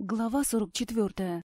Глава сорок четвертая.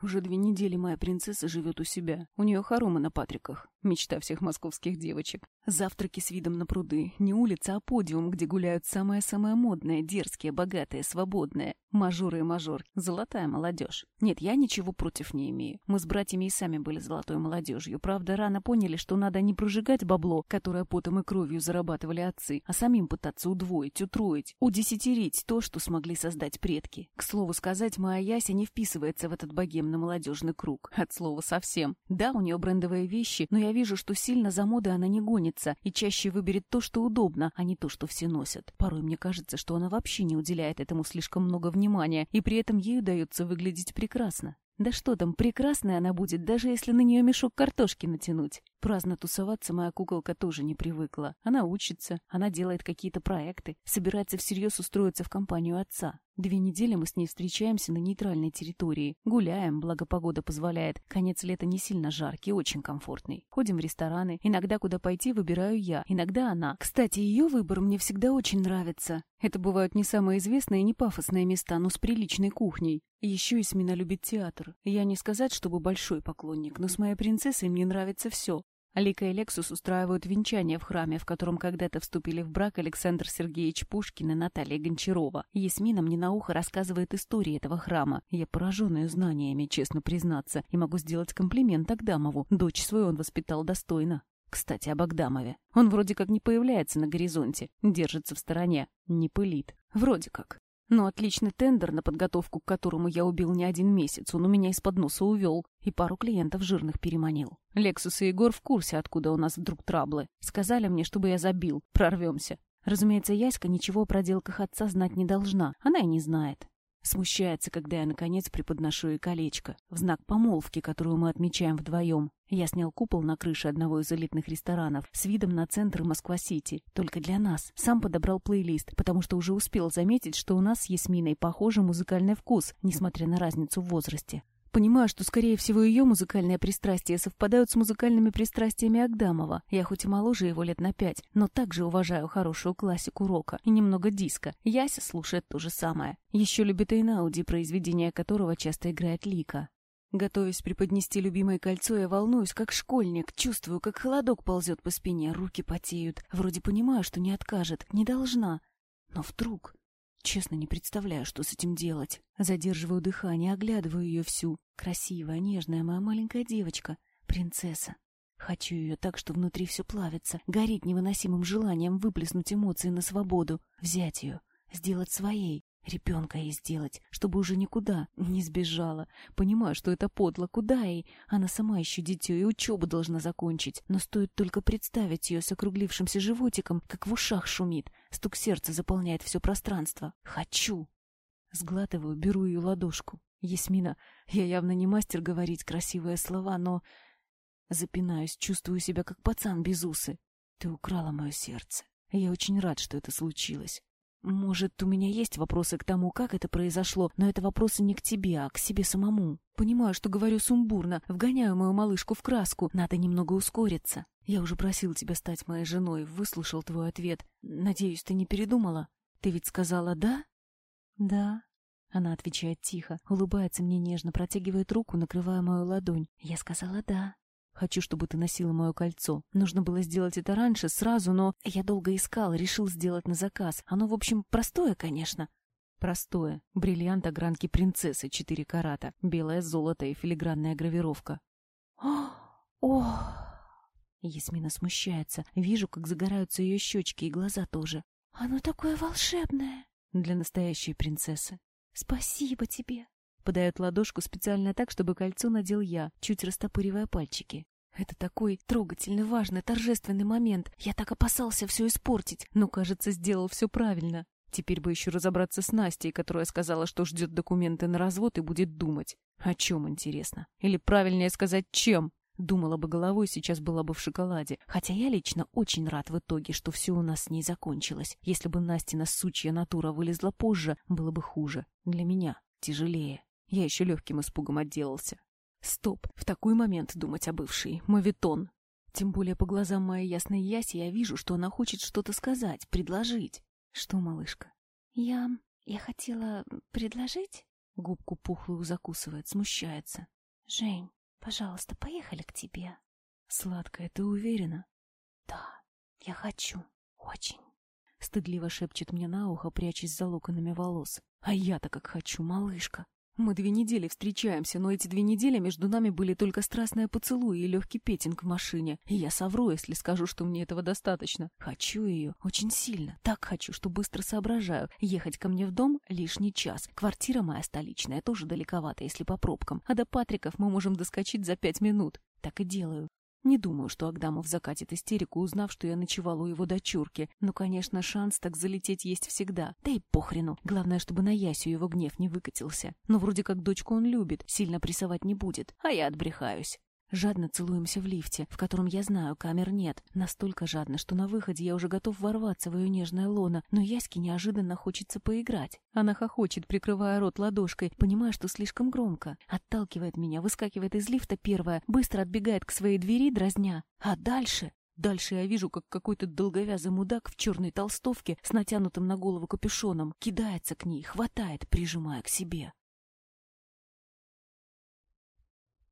Уже две недели моя принцесса живет у себя. У нее хоромы на Патриках. Мечта всех московских девочек. Завтраки с видом на пруды. Не улица, а подиум, где гуляют самое-самое модное, дерзкие, богатые, свободные. Мажоры и мажор. Золотая молодежь. Нет, я ничего против не имею. Мы с братьями и сами были золотой молодежью. Правда, рано поняли, что надо не прожигать бабло, которое потом и кровью зарабатывали отцы, а самим пытаться удвоить, утроить, удесятерить то, что смогли создать предки. К слову сказать, моя Яся не вписывается в этот богем на молодежный круг. От слова совсем. Да, у нее брендовые вещи, но я вижу, что сильно за модой она не гонится и чаще выберет то, что удобно, а не то, что все носят. Порой мне кажется, что она вообще не уделяет этому слишком много внимания, и при этом ей удается выглядеть прекрасно. Да что там, прекрасная она будет, даже если на нее мешок картошки натянуть. Праздно тусоваться моя куколка тоже не привыкла. Она учится, она делает какие-то проекты, собирается всерьез устроиться в компанию отца. Две недели мы с ней встречаемся на нейтральной территории. Гуляем, благо погода позволяет. Конец лета не сильно жаркий, очень комфортный. Ходим в рестораны. Иногда куда пойти выбираю я, иногда она. Кстати, ее выбор мне всегда очень нравится. Это бывают не самые известные и не пафосные места, но с приличной кухней. Еще Исмина любит театр. Я не сказать, чтобы большой поклонник, но с моей принцессой мне нравится все. Алика и Лексус устраивают венчание в храме, в котором когда-то вступили в брак Александр Сергеевич Пушкин и Наталья Гончарова. Ясмина мне на ухо рассказывает истории этого храма. Я пораженная знаниями, честно признаться, и могу сделать комплимент Агдамову. Дочь свою он воспитал достойно. Кстати, об Агдамове. Он вроде как не появляется на горизонте, держится в стороне, не пылит. Вроде как. Но отличный тендер, на подготовку к которому я убил не один месяц, он у меня из-под носа увел и пару клиентов жирных переманил. Лексус и Егор в курсе, откуда у нас вдруг траблы. Сказали мне, чтобы я забил, прорвемся. Разумеется, Яська ничего о проделках отца знать не должна, она и не знает. Смущается, когда я, наконец, преподношу ей колечко, в знак помолвки, которую мы отмечаем вдвоем. Я снял купол на крыше одного из элитных ресторанов с видом на центр Москва-Сити, только для нас. Сам подобрал плейлист, потому что уже успел заметить, что у нас с Ясминой похожий музыкальный вкус, несмотря на разницу в возрасте. Понимаю, что, скорее всего, ее музыкальные пристрастия совпадают с музыкальными пристрастиями Агдамова. Я хоть и моложе его лет на пять, но также уважаю хорошую классику рока и немного диска. Яся слушает то же самое. Еще любит Эйнауди, произведение которого часто играет Лика. Готовясь преподнести любимое кольцо, я волнуюсь, как школьник, чувствую, как холодок ползет по спине, руки потеют. Вроде понимаю, что не откажет, не должна. Но вдруг... Честно, не представляю, что с этим делать. Задерживаю дыхание, оглядываю ее всю. Красивая, нежная моя маленькая девочка. Принцесса. Хочу ее так, что внутри все плавится, горит невыносимым желанием выплеснуть эмоции на свободу, взять ее, сделать своей, Ребенка ей сделать, чтобы уже никуда не сбежала. Понимаю, что это подло. Куда ей? Она сама еще дитё и учебу должна закончить. Но стоит только представить ее с округлившимся животиком, как в ушах шумит. Стук сердца заполняет все пространство. Хочу. Сглатываю, беру ее ладошку. Ясмина, я явно не мастер говорить красивые слова, но... Запинаюсь, чувствую себя как пацан без усы. Ты украла мое сердце. Я очень рад, что это случилось. Может, у меня есть вопросы к тому, как это произошло, но это вопросы не к тебе, а к себе самому. Понимаю, что говорю сумбурно, вгоняю мою малышку в краску, надо немного ускориться. Я уже просил тебя стать моей женой, выслушал твой ответ. Надеюсь, ты не передумала? Ты ведь сказала «да»? «Да». Она отвечает тихо, улыбается мне нежно, протягивает руку, накрывая мою ладонь. Я сказала «да». Хочу, чтобы ты носила мое кольцо. Нужно было сделать это раньше, сразу, но я долго искал, решил сделать на заказ. Оно, в общем, простое, конечно. Простое. Бриллиант огранки принцессы, четыре карата. Белое золото и филигранная гравировка. О! О! Ясмина смущается. Вижу, как загораются ее щечки и глаза тоже. Оно такое волшебное. Для настоящей принцессы. Спасибо тебе. Подает ладошку специально так, чтобы кольцо надел я, чуть растопыривая пальчики. Это такой трогательный, важный, торжественный момент. Я так опасался все испортить, но, кажется, сделал все правильно. Теперь бы еще разобраться с Настей, которая сказала, что ждет документы на развод и будет думать. О чем, интересно? Или правильнее сказать, чем? Думала бы головой, сейчас была бы в шоколаде. Хотя я лично очень рад в итоге, что все у нас с ней закончилось. Если бы Настина сучья натура вылезла позже, было бы хуже. Для меня тяжелее. Я еще легким испугом отделался. Стоп, в такой момент думать о бывшей. Мавитон. Тем более по глазам моей ясной Яси я вижу, что она хочет что-то сказать, предложить. Что, малышка? Я... я хотела предложить? Губку пухлую закусывает, смущается. «Жень, пожалуйста, поехали к тебе». «Сладкая, ты уверена?» «Да, я хочу. Очень». Стыдливо шепчет мне на ухо, прячась за локонами волос. «А я-то как хочу, малышка!» Мы две недели встречаемся, но эти две недели между нами были только страстное поцелуй и легкий петинг в машине. И я совру, если скажу, что мне этого достаточно. Хочу ее очень сильно. Так хочу, что быстро соображаю. Ехать ко мне в дом лишний час. Квартира моя столичная тоже далековато, если по пробкам. А до Патриков мы можем доскочить за пять минут. Так и делаю. Не думаю, что Агдамов закатит истерику, узнав, что я ночевала у его дочурки. Но, конечно, шанс так залететь есть всегда. Да и похрену. Главное, чтобы на Ясю его гнев не выкатился. Но вроде как дочку он любит, сильно прессовать не будет. А я отбрехаюсь. Жадно целуемся в лифте, в котором, я знаю, камер нет. Настолько жадно, что на выходе я уже готов ворваться в ее нежное лоно, но Яське неожиданно хочется поиграть. Она хохочет, прикрывая рот ладошкой, понимая, что слишком громко. Отталкивает меня, выскакивает из лифта первая, быстро отбегает к своей двери, дразня. А дальше... Дальше я вижу, как какой-то долговязый мудак в черной толстовке с натянутым на голову капюшоном кидается к ней, хватает, прижимая к себе.